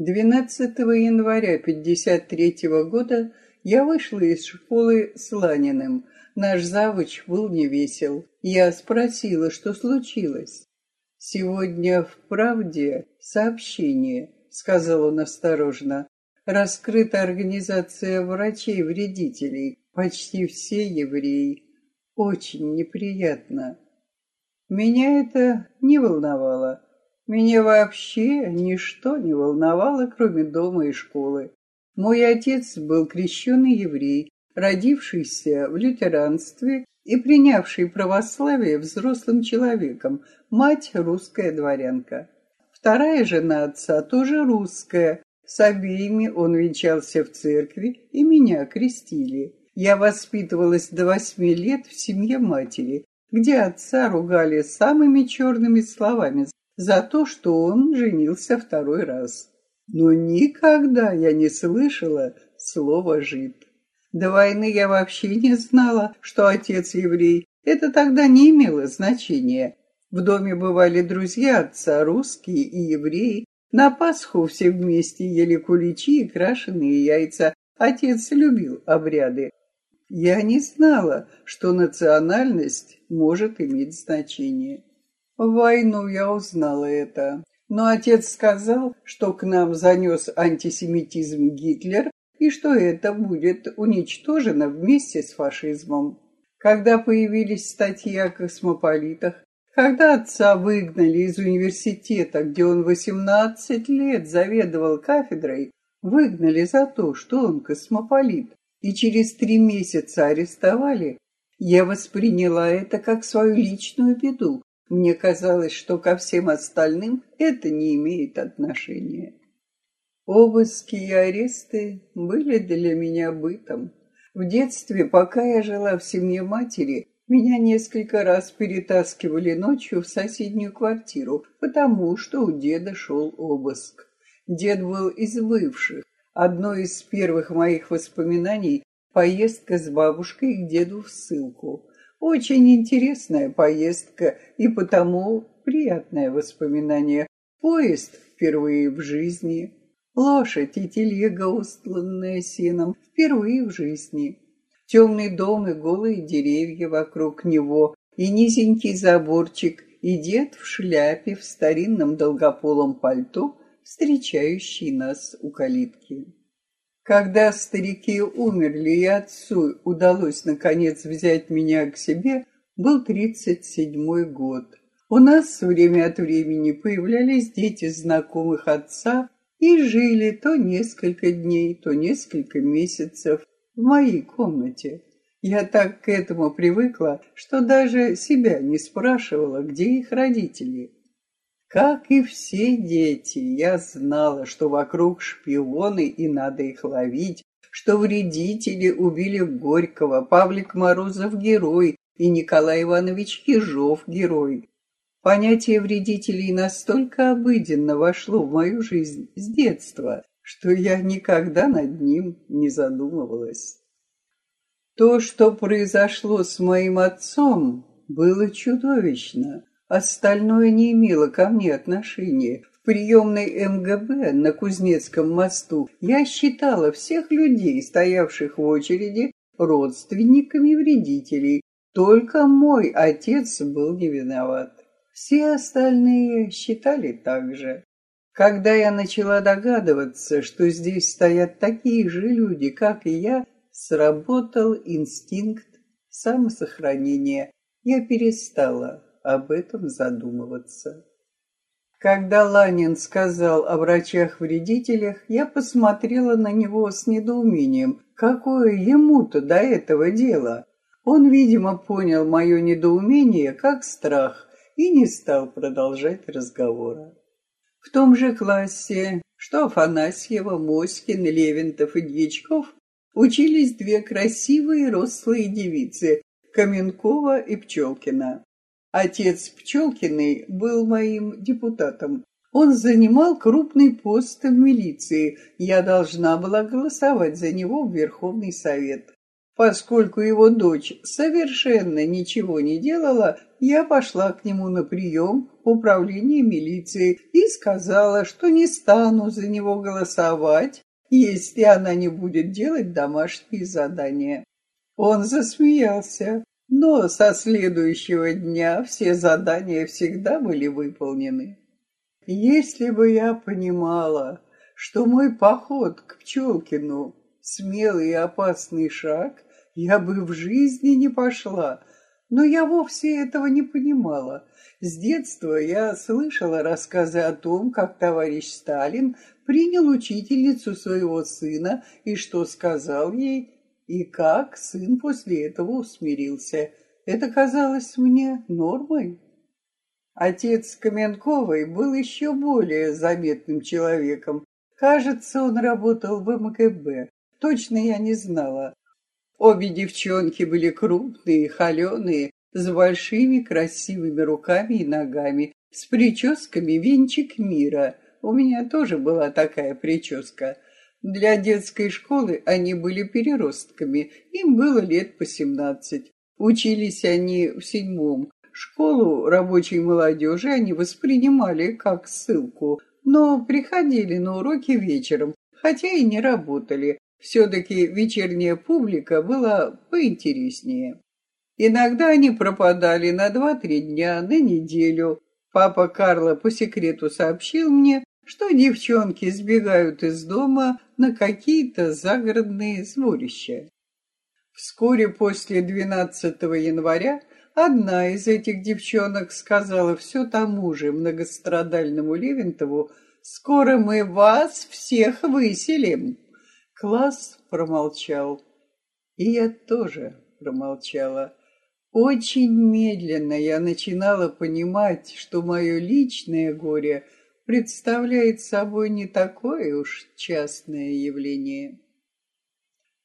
12 января 53 года я вышла из школы с Ланиным. Наш завуч был невесел. Я спросила, что случилось. «Сегодня в «Правде» сообщение», — сказал он осторожно. «Раскрыта организация врачей-вредителей. Почти все евреи. Очень неприятно». Меня это не волновало. Меня вообще ничто не волновало, кроме дома и школы. Мой отец был крещеный еврей, родившийся в лютеранстве и принявший православие взрослым человеком, мать русская дворянка. Вторая жена отца тоже русская, с обеими он венчался в церкви и меня крестили. Я воспитывалась до восьми лет в семье матери, где отца ругали самыми черными словами за то, что он женился второй раз. Но никогда я не слышала слова «жид». До войны я вообще не знала, что отец еврей. Это тогда не имело значения. В доме бывали друзья отца, русские и евреи. На Пасху все вместе ели куличи и крашеные яйца. Отец любил обряды. Я не знала, что национальность может иметь значение. В войну я узнала это. Но отец сказал, что к нам занес антисемитизм Гитлер и что это будет уничтожено вместе с фашизмом. Когда появились статьи о космополитах, когда отца выгнали из университета, где он 18 лет заведовал кафедрой, выгнали за то, что он космополит, и через три месяца арестовали, я восприняла это как свою личную беду, мне казалось, что ко всем остальным это не имеет отношения. Обыски и аресты были для меня бытом. В детстве, пока я жила в семье матери, меня несколько раз перетаскивали ночью в соседнюю квартиру, потому что у деда шел обыск. Дед был из бывших. Одно из первых моих воспоминаний — поездка с бабушкой к деду в ссылку. Очень интересная поездка и потому приятное воспоминание. Поезд впервые в жизни. Лошадь и телега, устланная сеном, впервые в жизни. Темный дом и голые деревья вокруг него, и низенький заборчик, и дед в шляпе в старинном долгополом пальто, встречающий нас у калитки. Когда старики умерли и отцу удалось наконец взять меня к себе, был тридцать седьмой год. У нас время от времени появлялись дети знакомых отца и жили то несколько дней, то несколько месяцев в моей комнате. Я так к этому привыкла, что даже себя не спрашивала, где их родители. Как и все дети, я знала, что вокруг шпионы и надо их ловить, что вредители убили Горького, Павлик Морозов герой и Николай Иванович Ежов герой. Понятие вредителей настолько обыденно вошло в мою жизнь с детства, что я никогда над ним не задумывалась. То, что произошло с моим отцом, было чудовищно. Остальное не имело ко мне отношения. В приемной МГБ на Кузнецком мосту я считала всех людей, стоявших в очереди, родственниками вредителей. Только мой отец был не виноват. Все остальные считали так же. Когда я начала догадываться, что здесь стоят такие же люди, как и я, сработал инстинкт самосохранения. Я перестала об этом задумываться. Когда Ланин сказал о врачах-вредителях, я посмотрела на него с недоумением. Какое ему-то до этого дело? Он, видимо, понял мое недоумение как страх и не стал продолжать разговора. В том же классе, что Афанасьева, Моськин, Левинтов и Дьячков, учились две красивые рослые девицы – Каменкова и Пчелкина. Отец Пчелкиной был моим депутатом. Он занимал крупный пост в милиции. Я должна была голосовать за него в Верховный Совет. Поскольку его дочь совершенно ничего не делала, я пошла к нему на прием в управление милиции и сказала, что не стану за него голосовать, если она не будет делать домашние задания. Он засмеялся, но со следующего дня все задания всегда были выполнены. Если бы я понимала, что мой поход к Пчелкину — смелый и опасный шаг, я бы в жизни не пошла, но я вовсе этого не понимала. С детства я слышала рассказы о том, как товарищ Сталин принял учительницу своего сына и что сказал ей, и как сын после этого усмирился. Это казалось мне нормой. Отец Каменковой был еще более заметным человеком. Кажется, он работал в МКБ. Точно я не знала. Обе девчонки были крупные, холеные, с большими красивыми руками и ногами, с прическами венчик мира. У меня тоже была такая прическа. Для детской школы они были переростками, им было лет по семнадцать. Учились они в седьмом. Школу рабочей молодежи они воспринимали как ссылку, но приходили на уроки вечером, хотя и не работали. Все-таки вечерняя публика была поинтереснее. Иногда они пропадали на два-три дня, на неделю. Папа Карло по секрету сообщил мне, что девчонки сбегают из дома на какие-то загородные сборища. Вскоре после 12 января одна из этих девчонок сказала все тому же многострадальному Левентову, «Скоро мы вас всех выселим». Класс промолчал, и я тоже промолчала. Очень медленно я начинала понимать, что мое личное горе — представляет собой не такое уж частное явление.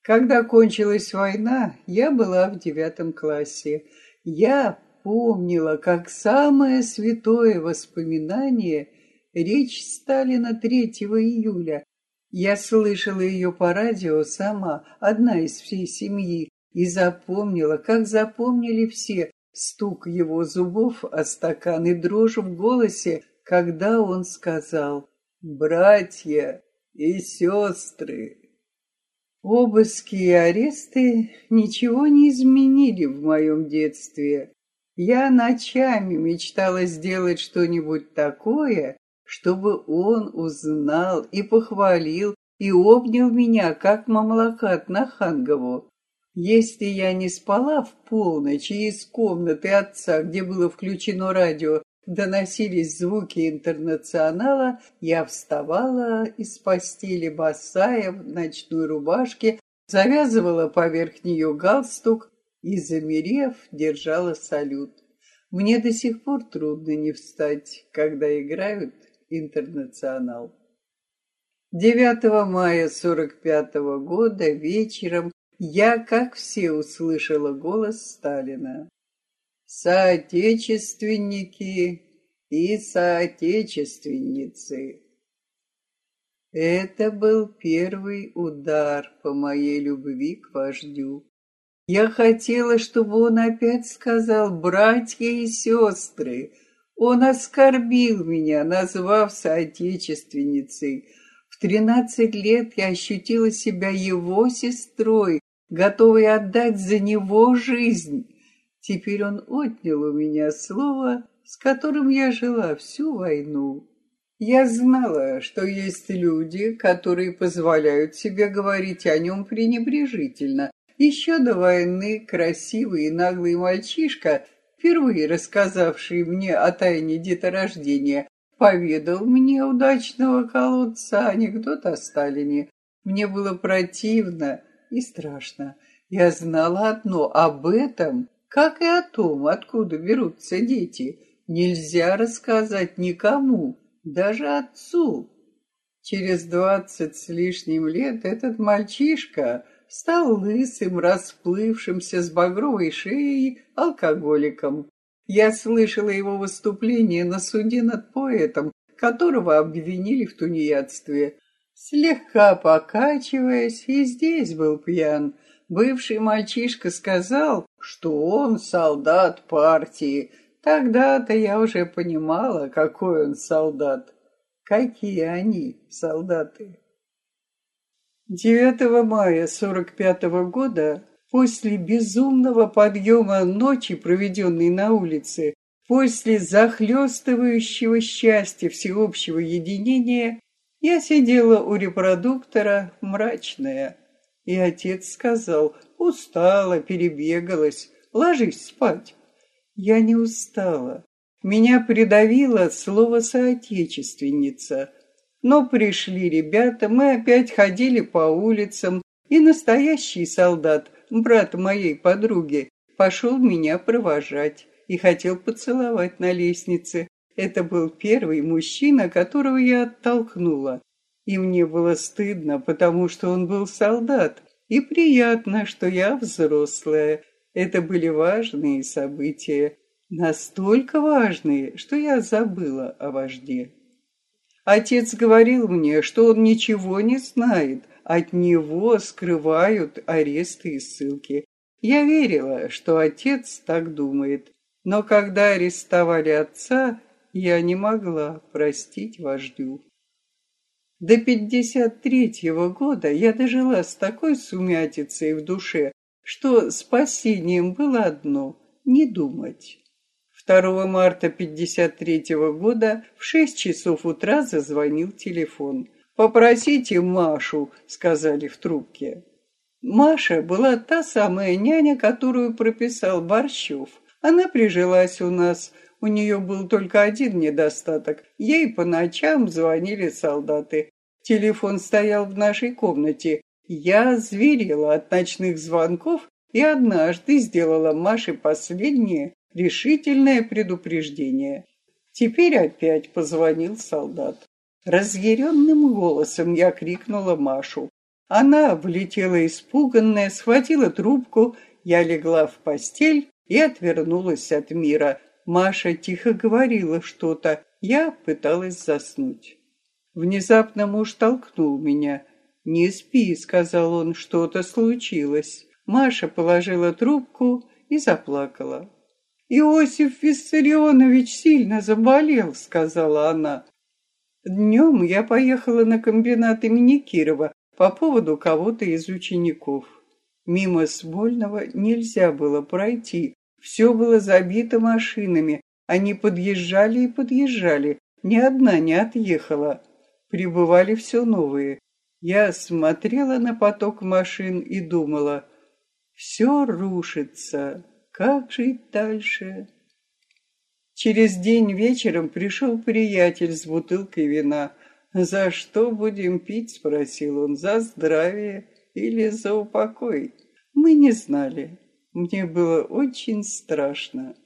Когда кончилась война, я была в девятом классе. Я помнила, как самое святое воспоминание речь Сталина 3 июля. Я слышала ее по радио сама, одна из всей семьи, и запомнила, как запомнили все, стук его зубов о стакан и дрожь в голосе, когда он сказал «братья и сестры». Обыски и аресты ничего не изменили в моем детстве. Я ночами мечтала сделать что-нибудь такое, чтобы он узнал и похвалил и обнял меня, как мамлакат на Хангову. Если я не спала в полночь и из комнаты отца, где было включено радио, доносились звуки интернационала, я вставала из постели босая в ночной рубашке, завязывала поверх нее галстук и, замерев, держала салют. Мне до сих пор трудно не встать, когда играют интернационал. 9 мая 45 -го года вечером я, как все, услышала голос Сталина соотечественники и соотечественницы. Это был первый удар по моей любви к вождю. Я хотела, чтобы он опять сказал «братья и сестры». Он оскорбил меня, назвав соотечественницей. В тринадцать лет я ощутила себя его сестрой, готовой отдать за него жизнь. Теперь он отнял у меня слово, с которым я жила всю войну. Я знала, что есть люди, которые позволяют себе говорить о нем пренебрежительно. Еще до войны красивый и наглый мальчишка, впервые рассказавший мне о тайне деторождения, поведал мне удачного колодца анекдот о Сталине. Мне было противно и страшно. Я знала одно — об этом как и о том, откуда берутся дети, нельзя рассказать никому, даже отцу. Через двадцать с лишним лет этот мальчишка стал лысым, расплывшимся с багровой шеей алкоголиком. Я слышала его выступление на суде над поэтом, которого обвинили в тунеядстве. Слегка покачиваясь, и здесь был пьян, Бывший мальчишка сказал, что он солдат партии. Тогда-то я уже понимала, какой он солдат. Какие они, солдаты. 9 мая 45 -го года, после безумного подъема ночи, проведенной на улице, после захлестывающего счастья всеобщего единения, я сидела у репродуктора мрачная, и отец сказал, устала, перебегалась, ложись спать. Я не устала. Меня придавило слово «соотечественница». Но пришли ребята, мы опять ходили по улицам, и настоящий солдат, брат моей подруги, пошел меня провожать и хотел поцеловать на лестнице. Это был первый мужчина, которого я оттолкнула. И мне было стыдно, потому что он был солдат, и приятно, что я взрослая. Это были важные события, настолько важные, что я забыла о вожде. Отец говорил мне, что он ничего не знает, от него скрывают аресты и ссылки. Я верила, что отец так думает, но когда арестовали отца, я не могла простить вождю. До пятьдесят третьего года я дожила с такой сумятицей в душе, что спасением было одно — не думать. 2 марта 53 года в 6 часов утра зазвонил телефон. «Попросите Машу», — сказали в трубке. Маша была та самая няня, которую прописал Борщев. Она прижилась у нас. У нее был только один недостаток. Ей по ночам звонили солдаты. Телефон стоял в нашей комнате. Я зверела от ночных звонков и однажды сделала Маше последнее решительное предупреждение. Теперь опять позвонил солдат. Разъяренным голосом я крикнула Машу. Она влетела испуганная, схватила трубку, я легла в постель и отвернулась от мира. Маша тихо говорила что-то, я пыталась заснуть. Внезапно муж толкнул меня. «Не спи», — сказал он, — «что-то случилось». Маша положила трубку и заплакала. «Иосиф Виссарионович сильно заболел», — сказала она. Днем я поехала на комбинат имени Кирова по поводу кого-то из учеников. Мимо Смольного нельзя было пройти. Все было забито машинами. Они подъезжали и подъезжали. Ни одна не отъехала. Прибывали все новые. Я смотрела на поток машин и думала, все рушится. Как жить дальше? Через день вечером пришел приятель с бутылкой вина. «За что будем пить?» — спросил он. «За здравие или за упокой?» Мы не знали. Мне было очень страшно.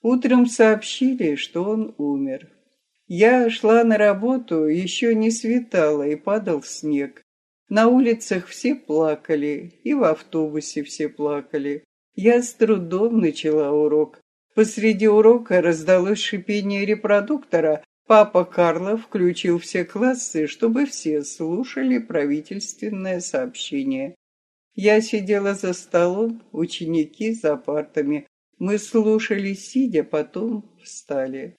Утром сообщили, что он умер. Я шла на работу, еще не светало, и падал снег. На улицах все плакали, и в автобусе все плакали. Я с трудом начала урок. Посреди урока раздалось шипение репродуктора. Папа Карло включил все классы, чтобы все слушали правительственное сообщение. Я сидела за столом, ученики за партами. Мы слушали, сидя, потом встали.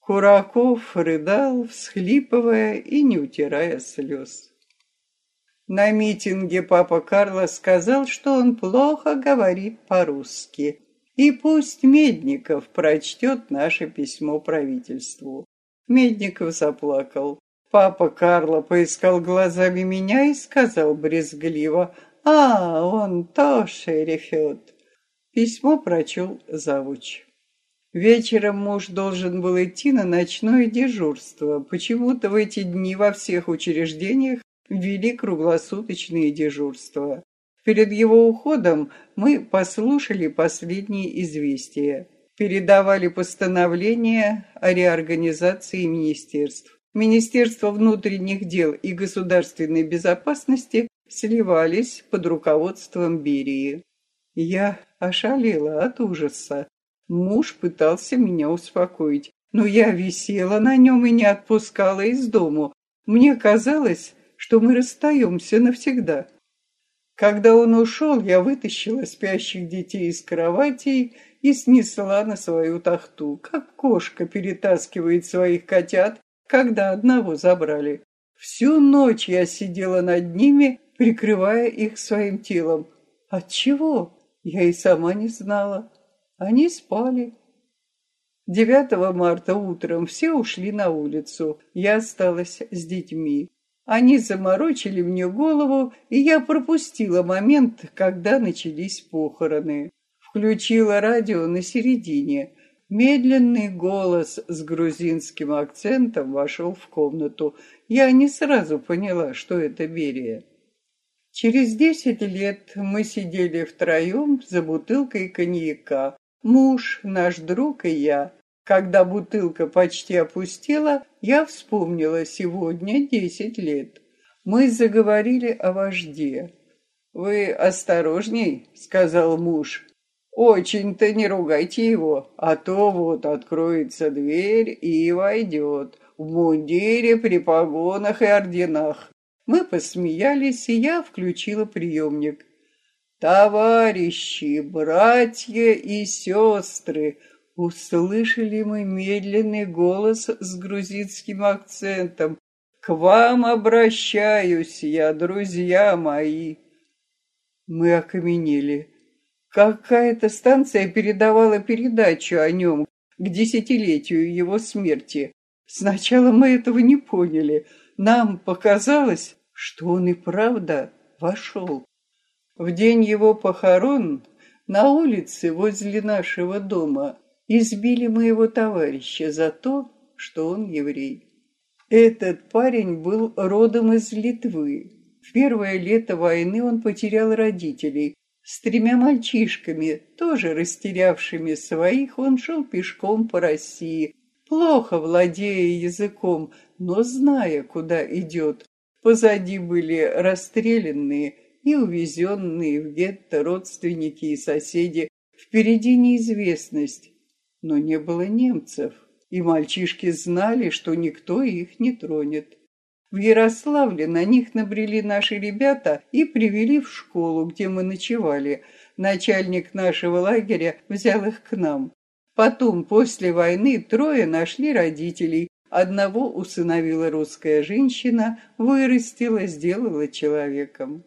Кураков рыдал, всхлипывая и не утирая слез. На митинге папа Карло сказал, что он плохо говорит по-русски. И пусть Медников прочтет наше письмо правительству. Медников заплакал. Папа Карло поискал глазами меня и сказал брезгливо, «А, он тоже рефет». Письмо прочел завуч. Вечером муж должен был идти на ночное дежурство. Почему-то в эти дни во всех учреждениях ввели круглосуточные дежурства. Перед его уходом мы послушали последние известия. Передавали постановление о реорганизации министерств. Министерство внутренних дел и государственной безопасности сливались под руководством Берии. Я ошалела от ужаса. Муж пытался меня успокоить, но я висела на нем и не отпускала из дому. Мне казалось, что мы расстаемся навсегда. Когда он ушел, я вытащила спящих детей из кроватей и снесла на свою тахту, как кошка перетаскивает своих котят, когда одного забрали. Всю ночь я сидела над ними, прикрывая их своим телом. От чего? Я и сама не знала. Они спали. 9 марта утром все ушли на улицу. Я осталась с детьми. Они заморочили мне голову, и я пропустила момент, когда начались похороны. Включила радио на середине. Медленный голос с грузинским акцентом вошел в комнату. Я не сразу поняла, что это Берия. Через десять лет мы сидели втроем за бутылкой коньяка. Муж, наш друг и я. Когда бутылка почти опустела, я вспомнила сегодня десять лет. Мы заговорили о вожде. «Вы осторожней», — сказал муж. «Очень-то не ругайте его, а то вот откроется дверь и войдет в мундире при погонах и орденах». Мы посмеялись, и я включила приемник. «Товарищи, братья и сестры!» Услышали мы медленный голос с грузинским акцентом. «К вам обращаюсь я, друзья мои!» Мы окаменели. Какая-то станция передавала передачу о нем к десятилетию его смерти. Сначала мы этого не поняли. Нам показалось, что он и правда вошел. В день его похорон на улице возле нашего дома избили моего товарища за то, что он еврей. Этот парень был родом из Литвы. В первое лето войны он потерял родителей. С тремя мальчишками, тоже растерявшими своих, он шел пешком по России, плохо владея языком, но зная, куда идет. Позади были расстрелянные и увезенные в гетто родственники и соседи. Впереди неизвестность, но не было немцев, и мальчишки знали, что никто их не тронет. В Ярославле на них набрели наши ребята и привели в школу, где мы ночевали. Начальник нашего лагеря взял их к нам. Потом, после войны, трое нашли родителей. Одного усыновила русская женщина, вырастила, сделала человеком.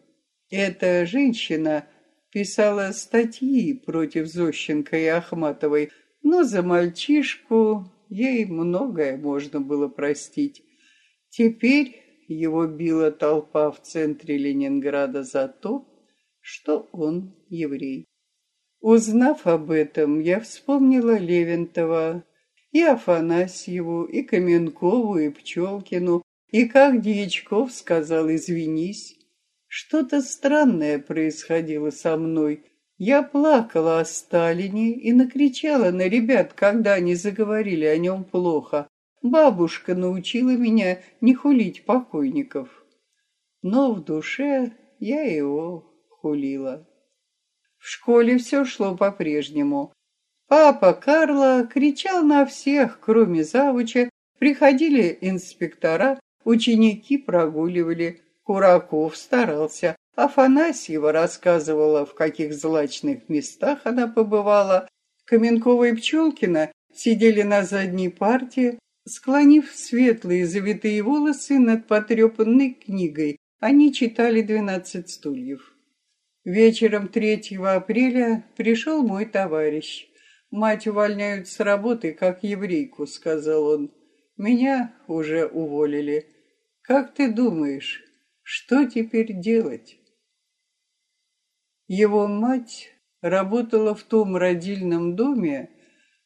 Эта женщина писала статьи против Зощенко и Ахматовой, но за мальчишку ей многое можно было простить. Теперь его била толпа в центре Ленинграда за то, что он еврей. Узнав об этом, я вспомнила Левентова, и Афанасьеву, и Каменкову, и Пчелкину, и как Дьячков сказал «извинись». Что-то странное происходило со мной, я плакала о Сталине и накричала на ребят, когда они заговорили о нем плохо. Бабушка научила меня не хулить покойников. Но в душе я его хулила. В школе все шло по-прежнему. Папа Карла кричал на всех, кроме завуча. Приходили инспектора, ученики прогуливали. Кураков старался, Афанасьева рассказывала, в каких злачных местах она побывала. Каменкова и Пчелкина сидели на задней парте, склонив светлые завитые волосы над потрепанной книгой. Они читали «Двенадцать стульев». Вечером 3 апреля пришел мой товарищ. «Мать увольняют с работы, как еврейку», — сказал он. «Меня уже уволили. Как ты думаешь, что теперь делать?» Его мать работала в том родильном доме,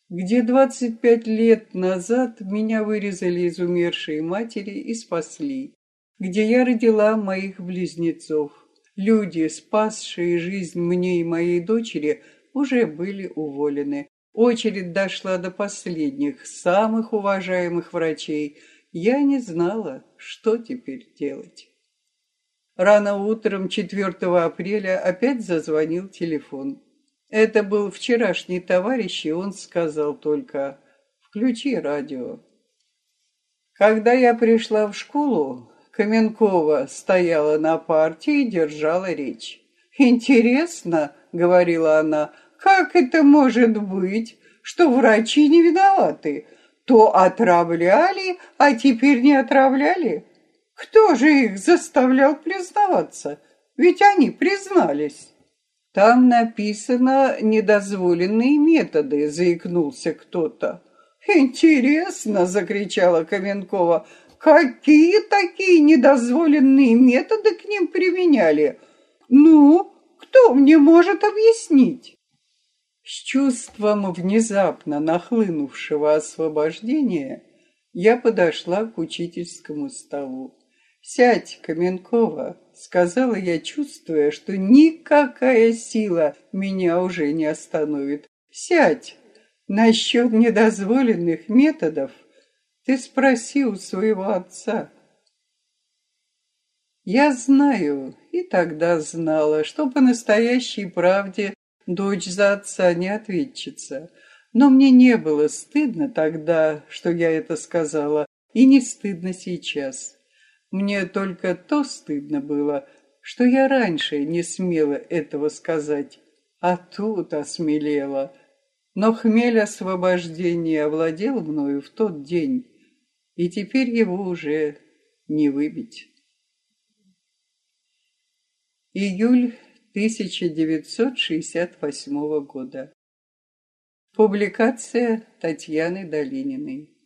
где 25 лет назад меня вырезали из умершей матери и спасли, где я родила моих близнецов. Люди, спасшие жизнь мне и моей дочери, уже были уволены. Очередь дошла до последних, самых уважаемых врачей. Я не знала, что теперь делать. Рано утром 4 апреля опять зазвонил телефон. Это был вчерашний товарищ, и он сказал только «Включи радио». Когда я пришла в школу, Каменкова стояла на партии и держала речь. «Интересно», — говорила она, — «как это может быть, что врачи не виноваты? То отравляли, а теперь не отравляли? Кто же их заставлял признаваться? Ведь они признались». «Там написано «недозволенные методы», — заикнулся кто-то. «Интересно!» — закричала Каменкова. «Какие такие недозволенные методы к ним применяли? Ну, кто мне может объяснить?» С чувством внезапно нахлынувшего освобождения я подошла к учительскому столу. «Сядь, Каменкова!» — сказала я, чувствуя, что никакая сила меня уже не остановит. «Сядь! Насчет недозволенных методов ты спроси у своего отца». Я знаю, и тогда знала, что по настоящей правде дочь за отца не ответчица. Но мне не было стыдно тогда, что я это сказала, и не стыдно сейчас. Мне только то стыдно было, что я раньше не смела этого сказать, а тут осмелела. Но хмель освобождения овладел мною в тот день, и теперь его уже не выбить. Июль 1968 года. Публикация Татьяны Долининой.